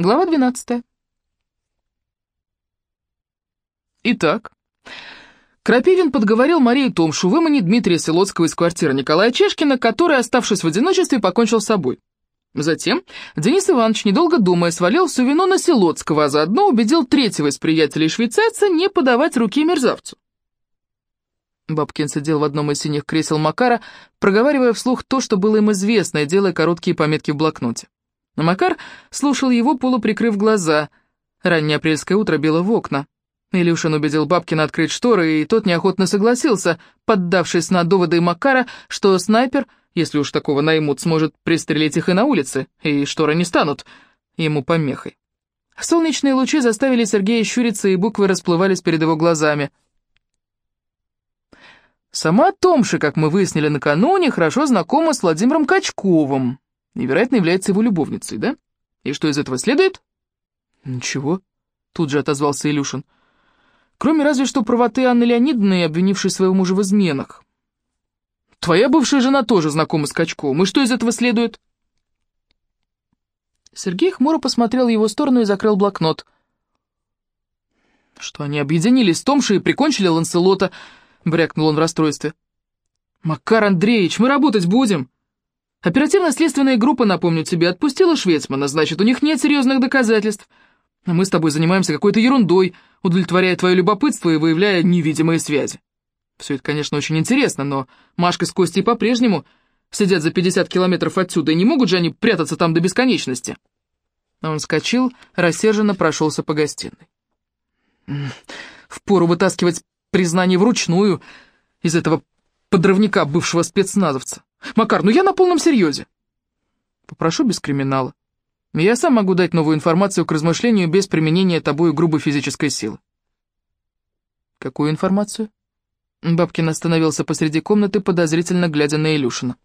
Глава 12. Итак, Крапивин подговорил Марию Томшу выманить Дмитрия Селоцкого из квартиры Николая Чешкина, который, оставшись в одиночестве, покончил с собой. Затем Денис Иванович, недолго думая, свалил всю вину на Селоцкого, а заодно убедил третьего из приятелей швейцарца не подавать руки мерзавцу. Бабкин сидел в одном из синих кресел Макара, проговаривая вслух то, что было им известно, и делая короткие пометки в блокноте. Но Макар слушал его, полуприкрыв глаза. Раннее апрельское утро било в окна. Илюшин убедил Бабкина открыть шторы, и тот неохотно согласился, поддавшись на доводы Макара, что снайпер, если уж такого наймут, сможет пристрелить их и на улице, и шторы не станут ему помехой. Солнечные лучи заставили Сергея щуриться, и буквы расплывались перед его глазами. Сама Томша, как мы выяснили накануне, хорошо знакома с Владимиром Качковым, и, вероятно, является его любовницей, да? И что из этого следует? Ничего, тут же отозвался Илюшин. Кроме разве что правоты Анны Леонидовны, обвинившей своего мужа в изменах. Твоя бывшая жена тоже знакома с Качковым, и что из этого следует? Сергей хмуро посмотрел в его сторону и закрыл блокнот. Что они объединились с Томшей и прикончили Ланселота, брякнул он в расстройстве. «Макар Андреевич, мы работать будем!» Оперативно-следственная группа, напомню тебе, отпустила Швецмана, значит, у них нет серьезных доказательств. А мы с тобой занимаемся какой-то ерундой, удовлетворяя твое любопытство и выявляя невидимые связи. Все это, конечно, очень интересно, но Машка с Костей по-прежнему сидят за 50 километров отсюда, и не могут же они прятаться там до бесконечности. Он вскочил, рассерженно прошелся по гостиной. Впору вытаскивать признание вручную из этого подрывника бывшего спецназовца. Макар, ну я на полном серьезе. Попрошу без криминала. Я сам могу дать новую информацию к размышлению без применения тобой грубой физической силы. Какую информацию? Бабкин остановился посреди комнаты, подозрительно глядя на Илюшина.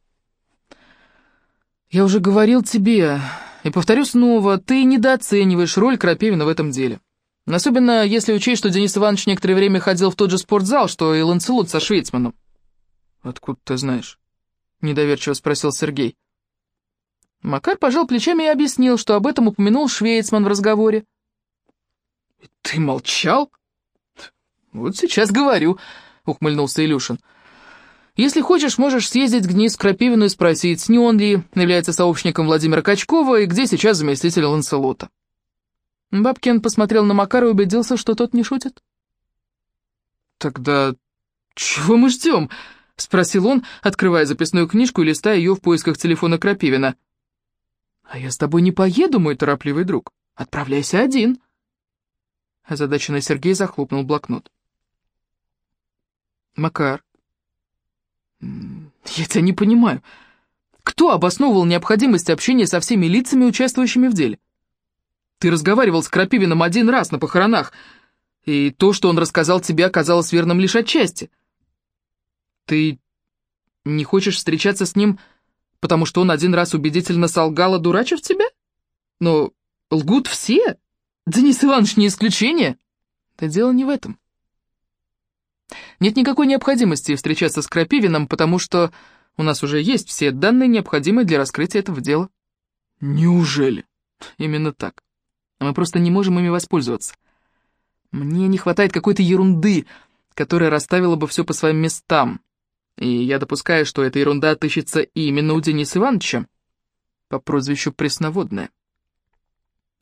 «Я уже говорил тебе, и повторю снова, ты недооцениваешь роль Крапивина в этом деле. Особенно если учесть, что Денис Иванович некоторое время ходил в тот же спортзал, что и Ланцелот со Швейцманом». «Откуда ты знаешь?» — недоверчиво спросил Сергей. Макар пожал плечами и объяснил, что об этом упомянул Швейцман в разговоре. «Ты молчал?» «Вот сейчас говорю», — ухмыльнулся Илюшин. «Если хочешь, можешь съездить к Денису Крапивину и спросить, не он ли является сообщником Владимира Качкова и где сейчас заместитель Ланселота». Бабкин посмотрел на Макара и убедился, что тот не шутит. «Тогда чего мы ждем?» — спросил он, открывая записную книжку и листая ее в поисках телефона Крапивина. «А я с тобой не поеду, мой торопливый друг. Отправляйся один». Озадаченный Сергей захлопнул блокнот. «Макар, я тебя не понимаю. Кто обосновывал необходимость общения со всеми лицами, участвующими в деле? Ты разговаривал с Крапивиным один раз на похоронах, и то, что он рассказал тебе, оказалось верным лишь отчасти». Ты не хочешь встречаться с ним, потому что он один раз убедительно солгал, одурачив тебя? Но лгут все. Денис Иванович не исключение. Да дело не в этом. Нет никакой необходимости встречаться с Крапивиным, потому что у нас уже есть все данные, необходимые для раскрытия этого дела. Неужели? Именно так. Мы просто не можем ими воспользоваться. Мне не хватает какой-то ерунды, которая расставила бы все по своим местам. И я допускаю, что эта ерунда отыщется именно у Дениса Ивановича по прозвищу Пресноводная.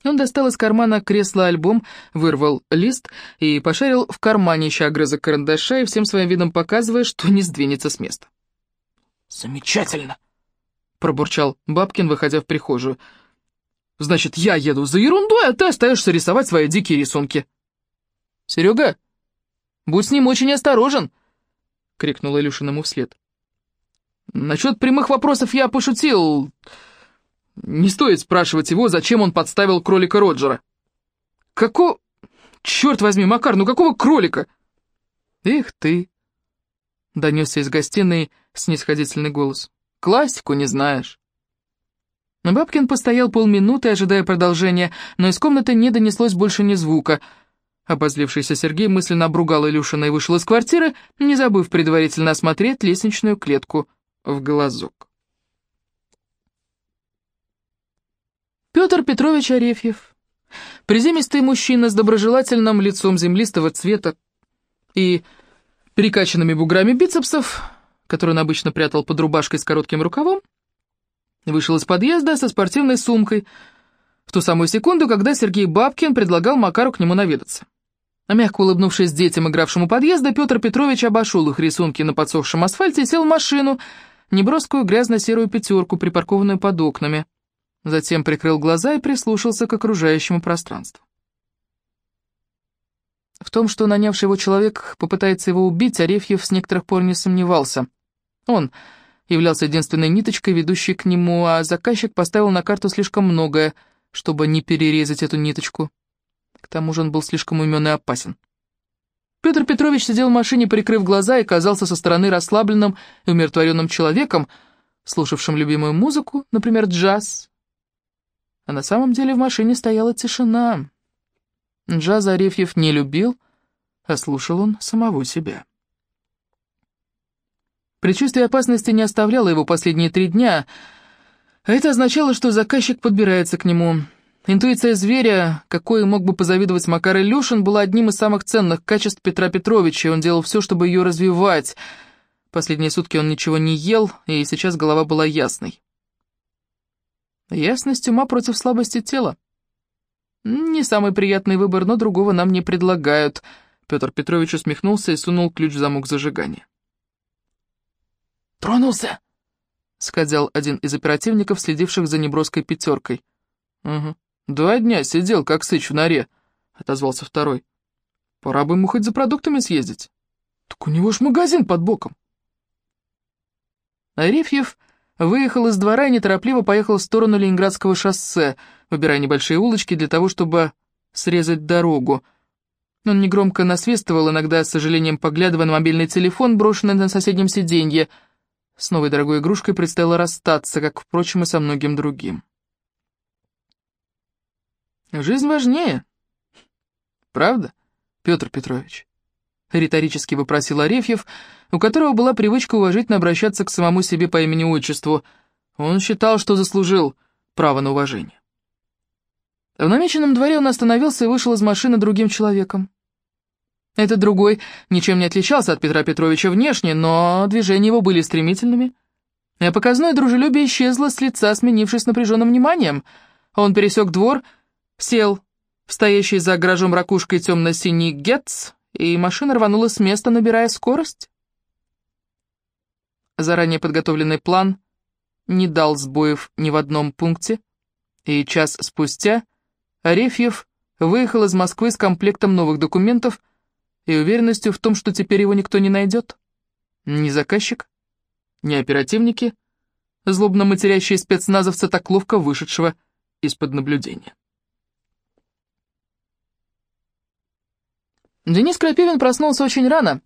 Он достал из кармана кресла альбом, вырвал лист и пошарил в кармане еще огрызок карандаша и всем своим видом показывая, что не сдвинется с места. «Замечательно!» — пробурчал Бабкин, выходя в прихожую. «Значит, я еду за ерундой, а ты остаешься рисовать свои дикие рисунки». «Серега, будь с ним очень осторожен!» — крикнул Илюшин ему вслед. «Насчет прямых вопросов я пошутил. Не стоит спрашивать его, зачем он подставил кролика Роджера». «Како... Черт возьми, Макар, ну какого кролика?» «Эх ты!» — донесся из гостиной снисходительный голос. «Классику не знаешь». Бабкин постоял полминуты, ожидая продолжения, но из комнаты не донеслось больше ни звука — Обозлившийся Сергей мысленно обругал Илюшина и вышел из квартиры, не забыв предварительно осмотреть лестничную клетку в глазок. Петр Петрович Арефьев Приземистый мужчина с доброжелательным лицом землистого цвета и перекачанными буграми бицепсов, который он обычно прятал под рубашкой с коротким рукавом, вышел из подъезда со спортивной сумкой в ту самую секунду, когда Сергей Бабкин предлагал Макару к нему наведаться. А мягко улыбнувшись детям, игравшим у подъезда, Петр Петрович обошел их рисунки на подсохшем асфальте и сел в машину, неброскую грязно-серую пятерку, припаркованную под окнами. Затем прикрыл глаза и прислушался к окружающему пространству. В том, что нанявший его человек попытается его убить, Арефьев с некоторых пор не сомневался. Он являлся единственной ниточкой, ведущей к нему, а заказчик поставил на карту слишком многое, чтобы не перерезать эту ниточку. К тому же он был слишком умен и опасен. Петр Петрович сидел в машине, прикрыв глаза, и казался со стороны расслабленным и умиротворенным человеком, слушавшим любимую музыку, например, джаз. А на самом деле в машине стояла тишина. Джаз Арефьев не любил, а слушал он самого себя. Предчувствие опасности не оставляло его последние три дня, а это означало, что заказчик подбирается к нему. Интуиция зверя, какой мог бы позавидовать Макар Илюшин, была одним из самых ценных качеств Петра Петровича, и он делал все, чтобы ее развивать. Последние сутки он ничего не ел, и сейчас голова была ясной. Ясность ума против слабости тела. Не самый приятный выбор, но другого нам не предлагают. Петр Петрович усмехнулся и сунул ключ в замок зажигания. «Тронулся!» — сказал один из оперативников, следивших за неброской пятеркой. «Угу. Два дня сидел, как сыч в норе», — отозвался второй. «Пора бы ему хоть за продуктами съездить. Так у него ж магазин под боком». Арефьев выехал из двора и неторопливо поехал в сторону Ленинградского шоссе, выбирая небольшие улочки для того, чтобы срезать дорогу. Он негромко насвистывал, иногда с сожалением поглядывая на мобильный телефон, брошенный на соседнем сиденье. С новой дорогой игрушкой предстояло расстаться, как, впрочем, и со многим другим. Жизнь важнее. Правда, Петр Петрович? Риторически вопросил Арефьев, у которого была привычка уважительно обращаться к самому себе по имени-отчеству. Он считал, что заслужил право на уважение. В намеченном дворе он остановился и вышел из машины другим человеком. Этот другой ничем не отличался от Петра Петровича внешне, но движения его были стремительными. И показное дружелюбие исчезло с лица, сменившись напряженным вниманием. Он пересек двор Сел в стоящий за гаражом ракушкой темно-синий Гетц, и машина рванула с места, набирая скорость. Заранее подготовленный план не дал сбоев ни в одном пункте, и час спустя Арефьев выехал из Москвы с комплектом новых документов и уверенностью в том, что теперь его никто не найдет. Ни заказчик, ни оперативники, злобно матерящие спецназовца, так ловко вышедшего из-под наблюдения. Денис Крапивин проснулся очень рано,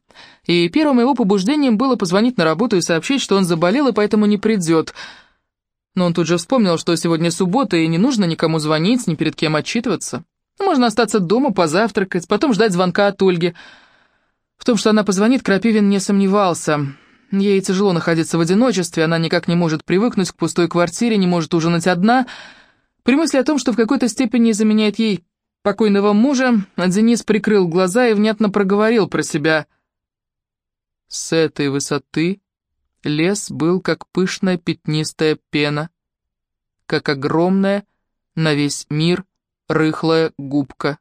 и первым его побуждением было позвонить на работу и сообщить, что он заболел и поэтому не придет. Но он тут же вспомнил, что сегодня суббота, и не нужно никому звонить, ни перед кем отчитываться. Можно остаться дома, позавтракать, потом ждать звонка от Ольги. В том, что она позвонит, Крапивин не сомневался. Ей тяжело находиться в одиночестве, она никак не может привыкнуть к пустой квартире, не может ужинать одна. При мысли о том, что в какой-то степени заменяет ей покойного мужа, Денис прикрыл глаза и внятно проговорил про себя. С этой высоты лес был как пышная пятнистая пена, как огромная на весь мир рыхлая губка,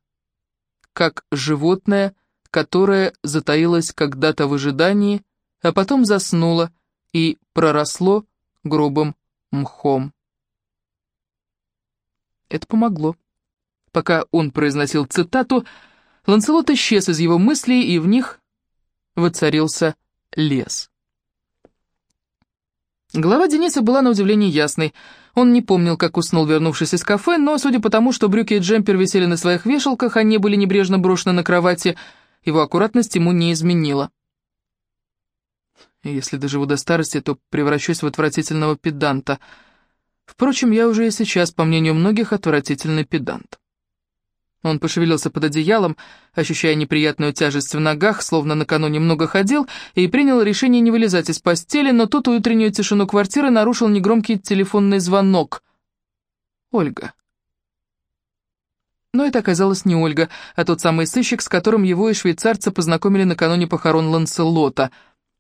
как животное, которое затаилось когда-то в ожидании, а потом заснуло и проросло грубым мхом. Это помогло. Пока он произносил цитату, Ланселот исчез из его мыслей, и в них воцарился лес. Голова Дениса была на удивление ясной. Он не помнил, как уснул, вернувшись из кафе, но, судя по тому, что брюки и джемпер висели на своих вешалках, а не были небрежно брошены на кровати, его аккуратность ему не изменила. Если доживу до старости, то превращусь в отвратительного педанта. Впрочем, я уже и сейчас, по мнению многих, отвратительный педант. Он пошевелился под одеялом, ощущая неприятную тяжесть в ногах, словно накануне много ходил, и принял решение не вылезать из постели, но тут утреннюю тишину квартиры нарушил негромкий телефонный звонок. Ольга. Но это оказалась не Ольга, а тот самый сыщик, с которым его и швейцарца познакомили накануне похорон Ланселота.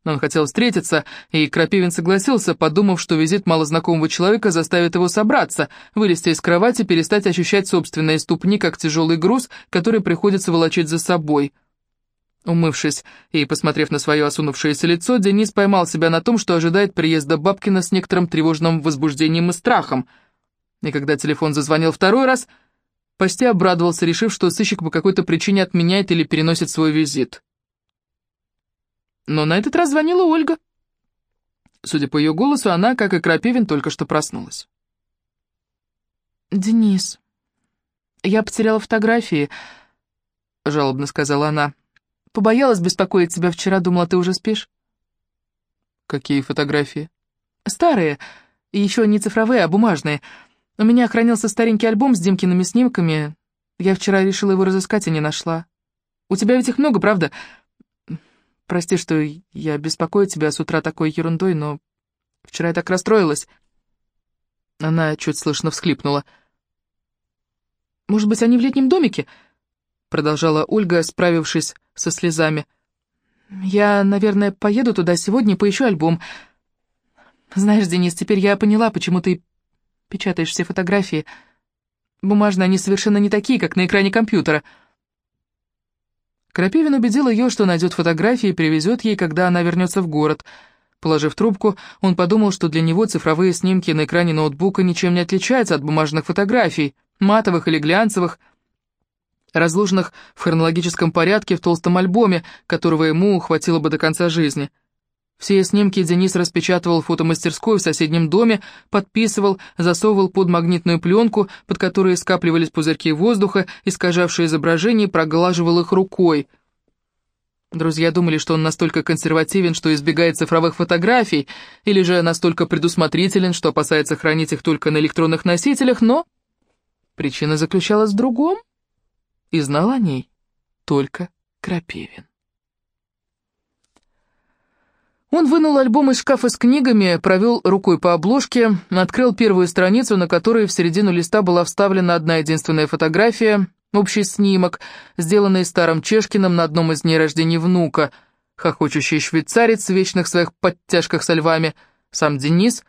Он хотел встретиться, и Крапивин согласился, подумав, что визит малознакомого человека заставит его собраться, вылезти из кровати, перестать ощущать собственные ступни, как тяжелый груз, который приходится волочить за собой. Умывшись и посмотрев на свое осунувшееся лицо, Денис поймал себя на том, что ожидает приезда Бабкина с некоторым тревожным возбуждением и страхом. И когда телефон зазвонил второй раз, почти обрадовался, решив, что сыщик по какой-то причине отменяет или переносит свой визит. Но на этот раз звонила Ольга. Судя по ее голосу, она, как и Крапивин, только что проснулась. «Денис, я потеряла фотографии», — жалобно сказала она. «Побоялась беспокоить тебя вчера, думала, ты уже спишь». «Какие фотографии?» «Старые, и еще не цифровые, а бумажные. У меня хранился старенький альбом с Димкиными снимками. Я вчера решила его разыскать и не нашла. У тебя ведь их много, правда?» Прости, что я беспокою тебя с утра такой ерундой, но вчера я так расстроилась». Она чуть слышно всхлипнула. «Может быть, они в летнем домике?» Продолжала Ольга, справившись со слезами. «Я, наверное, поеду туда сегодня и поищу альбом. Знаешь, Денис, теперь я поняла, почему ты печатаешь все фотографии. Бумажные они совершенно не такие, как на экране компьютера». Крапивин убедил ее, что найдет фотографии и привезет ей, когда она вернется в город. Положив трубку, он подумал, что для него цифровые снимки на экране ноутбука ничем не отличаются от бумажных фотографий, матовых или глянцевых, разложенных в хронологическом порядке в толстом альбоме, которого ему хватило бы до конца жизни. Все снимки Денис распечатывал в фотомастерской в соседнем доме, подписывал, засовывал под магнитную пленку, под которой скапливались пузырьки воздуха, искажавшие изображение, проглаживал их рукой. Друзья думали, что он настолько консервативен, что избегает цифровых фотографий, или же настолько предусмотрителен, что опасается хранить их только на электронных носителях, но причина заключалась в другом, и знал о ней только Крапивин. Он вынул альбом из шкафа с книгами, провел рукой по обложке, открыл первую страницу, на которой в середину листа была вставлена одна единственная фотография, общий снимок, сделанный старым Чешкиным на одном из дней рождения внука, хохочущий швейцарец в вечных своих подтяжках со львами, сам Денис,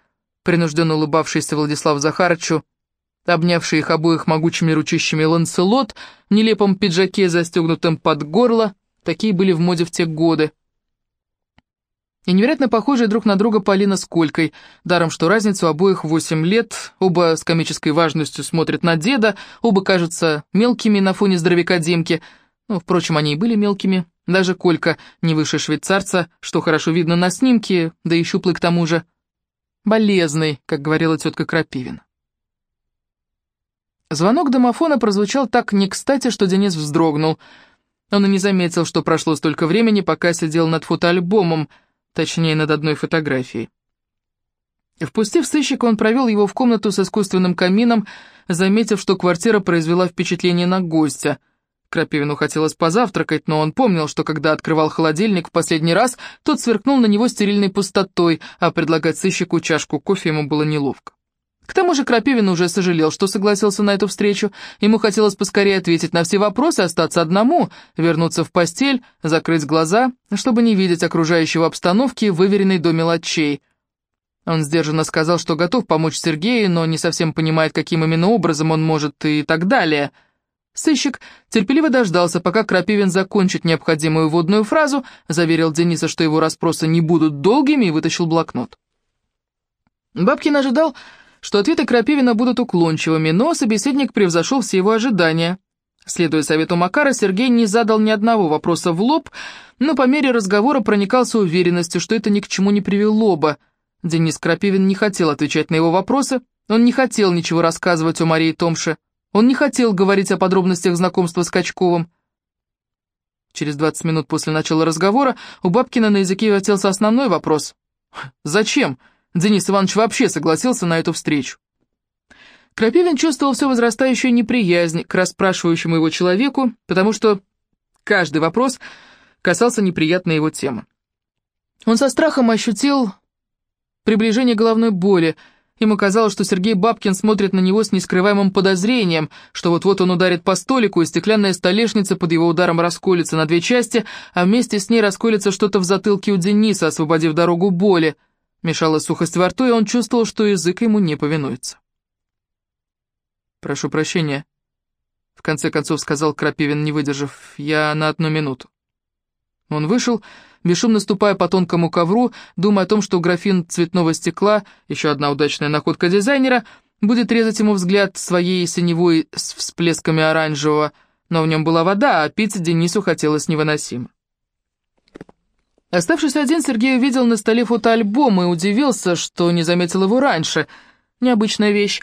принужденно улыбавшийся Владислав Захарычу, обнявший их обоих могучими ручищами Ланселот, в нелепом пиджаке, застегнутым под горло, такие были в моде в те годы и невероятно похожие друг на друга Полина с Колькой, даром что разницу обоих восемь лет, оба с комической важностью смотрят на деда, оба кажутся мелкими на фоне здоровяка Демки, ну, впрочем, они и были мелкими, даже Колька не выше швейцарца, что хорошо видно на снимке, да и щуплый к тому же. Болезный, как говорила тетка Крапивина. Звонок домофона прозвучал так не кстати, что Денис вздрогнул. Он и не заметил, что прошло столько времени, пока сидел над фотоальбомом — точнее, над одной фотографией. Впустив сыщика, он провел его в комнату с искусственным камином, заметив, что квартира произвела впечатление на гостя. Крапивину хотелось позавтракать, но он помнил, что когда открывал холодильник в последний раз, тот сверкнул на него стерильной пустотой, а предлагать сыщику чашку кофе ему было неловко. К тому же Крапивин уже сожалел, что согласился на эту встречу. Ему хотелось поскорее ответить на все вопросы, остаться одному, вернуться в постель, закрыть глаза, чтобы не видеть окружающего обстановки, выверенной до мелочей. Он сдержанно сказал, что готов помочь Сергею, но не совсем понимает, каким именно образом он может и так далее. Сыщик терпеливо дождался, пока Крапивин закончит необходимую вводную фразу, заверил Дениса, что его расспросы не будут долгими, и вытащил блокнот. Бабкин ожидал что ответы Крапивина будут уклончивыми, но собеседник превзошел все его ожидания. Следуя совету Макара, Сергей не задал ни одного вопроса в лоб, но по мере разговора проникался уверенностью, что это ни к чему не привело бы. Денис Крапивин не хотел отвечать на его вопросы, он не хотел ничего рассказывать о Марии Томше, он не хотел говорить о подробностях знакомства с Качковым. Через 20 минут после начала разговора у Бабкина на языке вертелся основной вопрос. «Зачем?» Денис Иванович вообще согласился на эту встречу. Крапивин чувствовал все возрастающую неприязнь к расспрашивающему его человеку, потому что каждый вопрос касался неприятной его темы. Он со страхом ощутил приближение головной боли, Ему казалось, что Сергей Бабкин смотрит на него с нескрываемым подозрением, что вот-вот он ударит по столику, и стеклянная столешница под его ударом расколется на две части, а вместе с ней расколется что-то в затылке у Дениса, освободив дорогу боли. Мешала сухость во рту, и он чувствовал, что язык ему не повинуется. «Прошу прощения», — в конце концов сказал Крапивин, не выдержав, — «я на одну минуту». Он вышел, бесшумно ступая по тонкому ковру, думая о том, что графин цветного стекла, еще одна удачная находка дизайнера, будет резать ему взгляд своей синевой с всплесками оранжевого, но в нем была вода, а пить Денису хотелось невыносимо. Оставшись один, Сергей увидел на столе фотоальбом и удивился, что не заметил его раньше. Необычная вещь.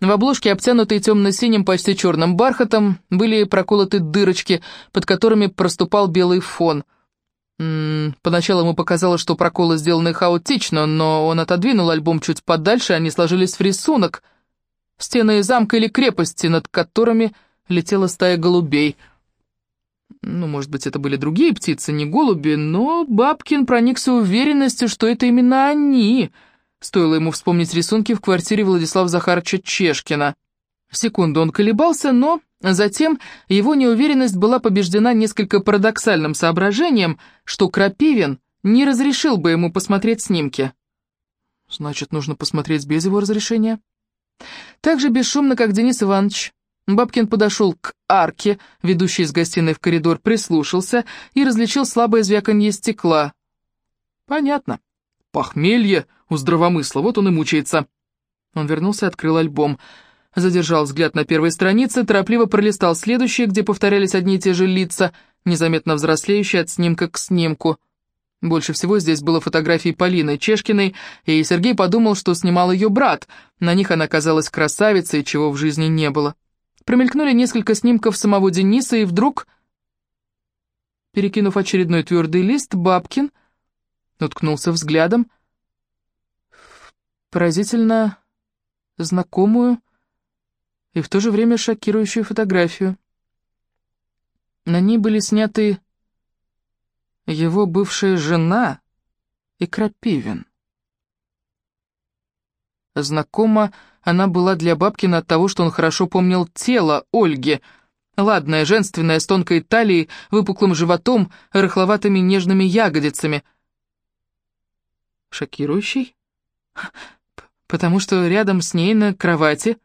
В обложке, обтянутой темно-синим, почти черным бархатом, были проколоты дырочки, под которыми проступал белый фон — М -м, поначалу ему показалось, что проколы сделаны хаотично, но он отодвинул альбом чуть подальше, они сложились в рисунок. Стены замка или крепости, над которыми летела стая голубей. Ну, может быть, это были другие птицы, не голуби, но Бабкин проникся уверенностью, что это именно они. Стоило ему вспомнить рисунки в квартире Владислава Захаровича Чешкина. Секунду он колебался, но затем его неуверенность была побеждена несколько парадоксальным соображением, что Крапивин не разрешил бы ему посмотреть снимки. Значит, нужно посмотреть без его разрешения? Так же бесшумно, как Денис Иванович, Бабкин подошел к арке, ведущей из гостиной в коридор, прислушался и различил слабое звяканье стекла. Понятно. Похмелье у здравомысла, вот он и мучается. Он вернулся и открыл альбом — задержал взгляд на первой странице, торопливо пролистал следующие, где повторялись одни и те же лица, незаметно взрослеющие от снимка к снимку. Больше всего здесь было фотографий Полины Чешкиной, и Сергей подумал, что снимал ее брат. На них она казалась красавицей, чего в жизни не было. Промелькнули несколько снимков самого Дениса, и вдруг... Перекинув очередной твердый лист, Бабкин уткнулся взглядом поразительно знакомую, и в то же время шокирующую фотографию. На ней были сняты его бывшая жена и Крапивин. Знакома она была для Бабкина от того, что он хорошо помнил тело Ольги, ладное, женственное, с тонкой талией, выпуклым животом, рыхловатыми нежными ягодицами. Шокирующий? Потому что рядом с ней на кровати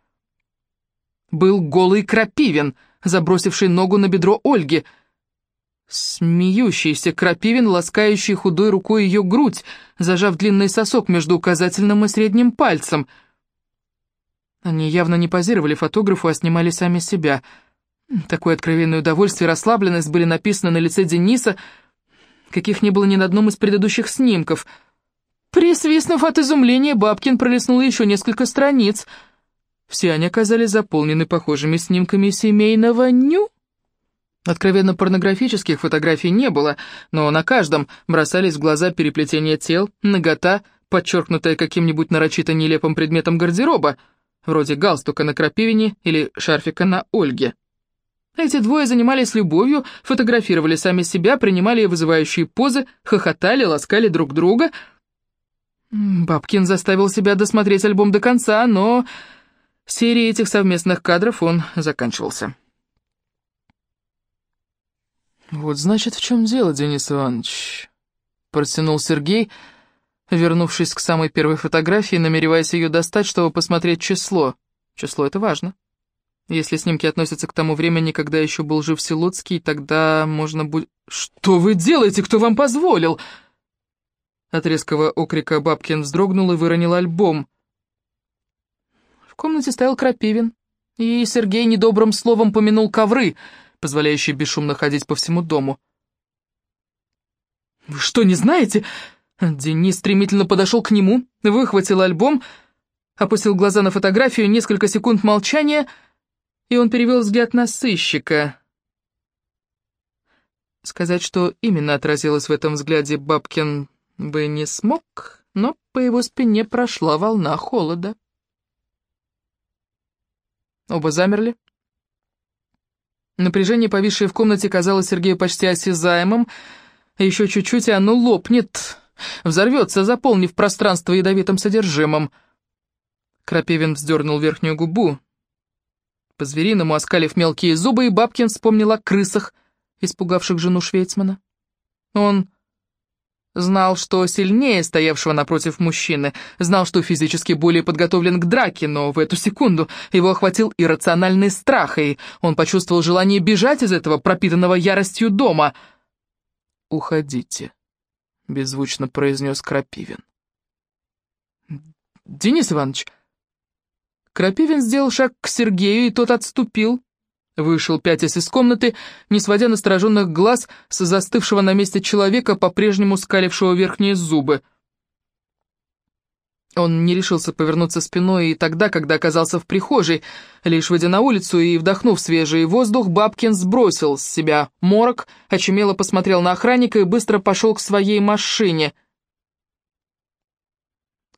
был голый Крапивин, забросивший ногу на бедро Ольги. Смеющийся Крапивин, ласкающий худой рукой ее грудь, зажав длинный сосок между указательным и средним пальцем. Они явно не позировали фотографу, а снимали сами себя. Такое откровенное удовольствие и расслабленность были написаны на лице Дениса, каких не было ни на одном из предыдущих снимков. Присвистнув от изумления, Бабкин пролистнул еще несколько страниц — все они оказались заполнены похожими снимками семейного ню. Откровенно порнографических фотографий не было, но на каждом бросались в глаза переплетение тел, нагота, подчеркнутая каким-нибудь нарочито нелепым предметом гардероба, вроде галстука на крапивине или шарфика на Ольге. Эти двое занимались любовью, фотографировали сами себя, принимали вызывающие позы, хохотали, ласкали друг друга. Бабкин заставил себя досмотреть альбом до конца, но Серии этих совместных кадров он заканчивался. «Вот значит, в чем дело, Денис Иванович?» Протянул Сергей, вернувшись к самой первой фотографии, намереваясь ее достать, чтобы посмотреть число. Число — это важно. Если снимки относятся к тому времени, когда еще был жив Силуцкий, тогда можно будет... «Что вы делаете? Кто вам позволил?» От резкого окрика Бабкин вздрогнул и выронил альбом. В комнате стоял Крапивин, и Сергей недобрым словом помянул ковры, позволяющие бесшумно ходить по всему дому. «Вы что, не знаете?» Денис стремительно подошел к нему, выхватил альбом, опустил глаза на фотографию, несколько секунд молчания, и он перевел взгляд на сыщика. Сказать, что именно отразилось в этом взгляде Бабкин бы не смог, но по его спине прошла волна холода. Оба замерли. Напряжение, повисшее в комнате, казалось Сергею почти осязаемым. Еще чуть-чуть, и оно лопнет, взорвется, заполнив пространство ядовитым содержимым. Крапивин вздернул верхнюю губу. По-звериному оскалив мелкие зубы, и Бабкин вспомнил о крысах, испугавших жену Швейцмана. Он знал, что сильнее стоявшего напротив мужчины, знал, что физически более подготовлен к драке, но в эту секунду его охватил иррациональный страх, и он почувствовал желание бежать из этого пропитанного яростью дома. «Уходите», — беззвучно произнес Крапивин. «Денис Иванович...» Крапивин сделал шаг к Сергею, и тот отступил. Вышел, пятясь из комнаты, не сводя настороженных глаз с застывшего на месте человека, по-прежнему скалившего верхние зубы. Он не решился повернуться спиной и тогда, когда оказался в прихожей. Лишь выйдя на улицу и вдохнув свежий воздух, Бабкин сбросил с себя морок, очумело посмотрел на охранника и быстро пошел к своей машине.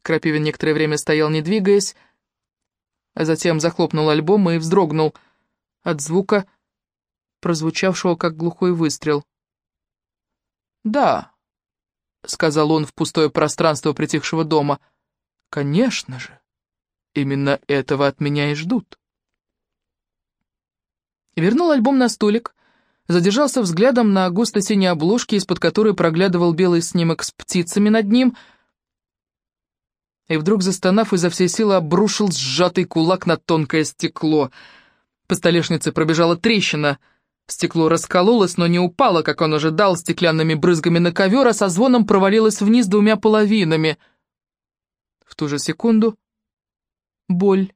Крапивин некоторое время стоял, не двигаясь, а затем захлопнул альбом и вздрогнул — от звука, прозвучавшего как глухой выстрел. «Да», — сказал он в пустое пространство притихшего дома, — «конечно же, именно этого от меня и ждут». Вернул альбом на столик, задержался взглядом на густо-синей обложке, из-под которой проглядывал белый снимок с птицами над ним, и вдруг, застонав изо всей силы, обрушил сжатый кулак на тонкое стекло — по столешнице пробежала трещина. Стекло раскололось, но не упало, как он ожидал, стеклянными брызгами на ковер, а со звоном провалилось вниз двумя половинами. В ту же секунду боль,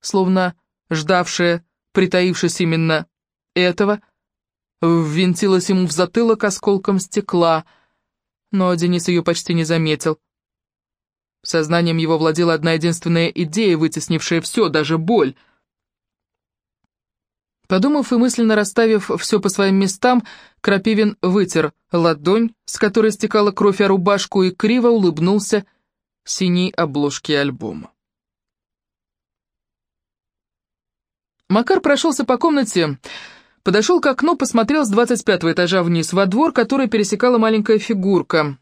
словно ждавшая, притаившись именно этого, ввинтилась ему в затылок осколком стекла, но Денис ее почти не заметил. Сознанием его владела одна единственная идея, вытеснившая все, даже боль — Подумав и мысленно расставив все по своим местам, Крапивин вытер ладонь, с которой стекала кровь о рубашку, и криво улыбнулся синей обложке альбома. Макар прошелся по комнате, подошел к окну, посмотрел с двадцать пятого этажа вниз во двор, который пересекала маленькая фигурка.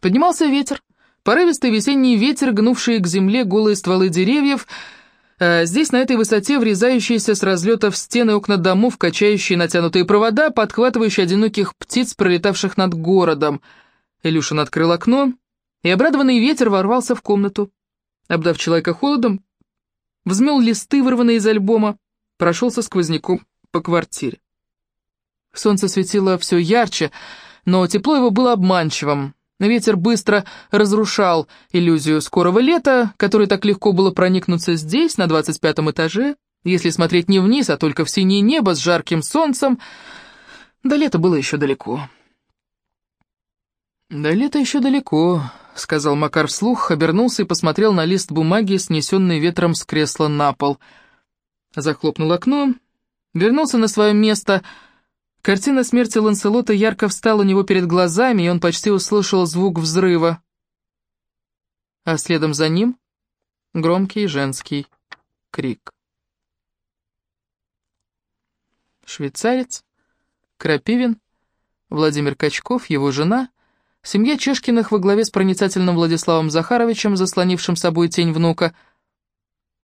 Поднимался ветер, порывистый весенний ветер, гнувший к земле голые стволы деревьев — здесь, на этой высоте, врезающиеся с разлетов стены окна домов, качающие натянутые провода, подхватывающие одиноких птиц, пролетавших над городом. Илюшин открыл окно, и обрадованный ветер ворвался в комнату. Обдав человека холодом, взмел листы, вырванные из альбома, прошелся сквозняком по квартире. Солнце светило все ярче, но тепло его было обманчивым. Ветер быстро разрушал иллюзию скорого лета, которой так легко было проникнуться здесь, на двадцать пятом этаже, если смотреть не вниз, а только в синее небо с жарким солнцем. До лета было еще далеко. «До лета еще далеко», — сказал Макар вслух, обернулся и посмотрел на лист бумаги, снесенный ветром с кресла на пол. Захлопнул окно, вернулся на свое место — Картина смерти Ланселота ярко встала у него перед глазами, и он почти услышал звук взрыва. А следом за ним громкий женский крик. Швейцарец, Крапивин, Владимир Качков, его жена, семья Чешкиных во главе с проницательным Владиславом Захаровичем, заслонившим собой тень внука —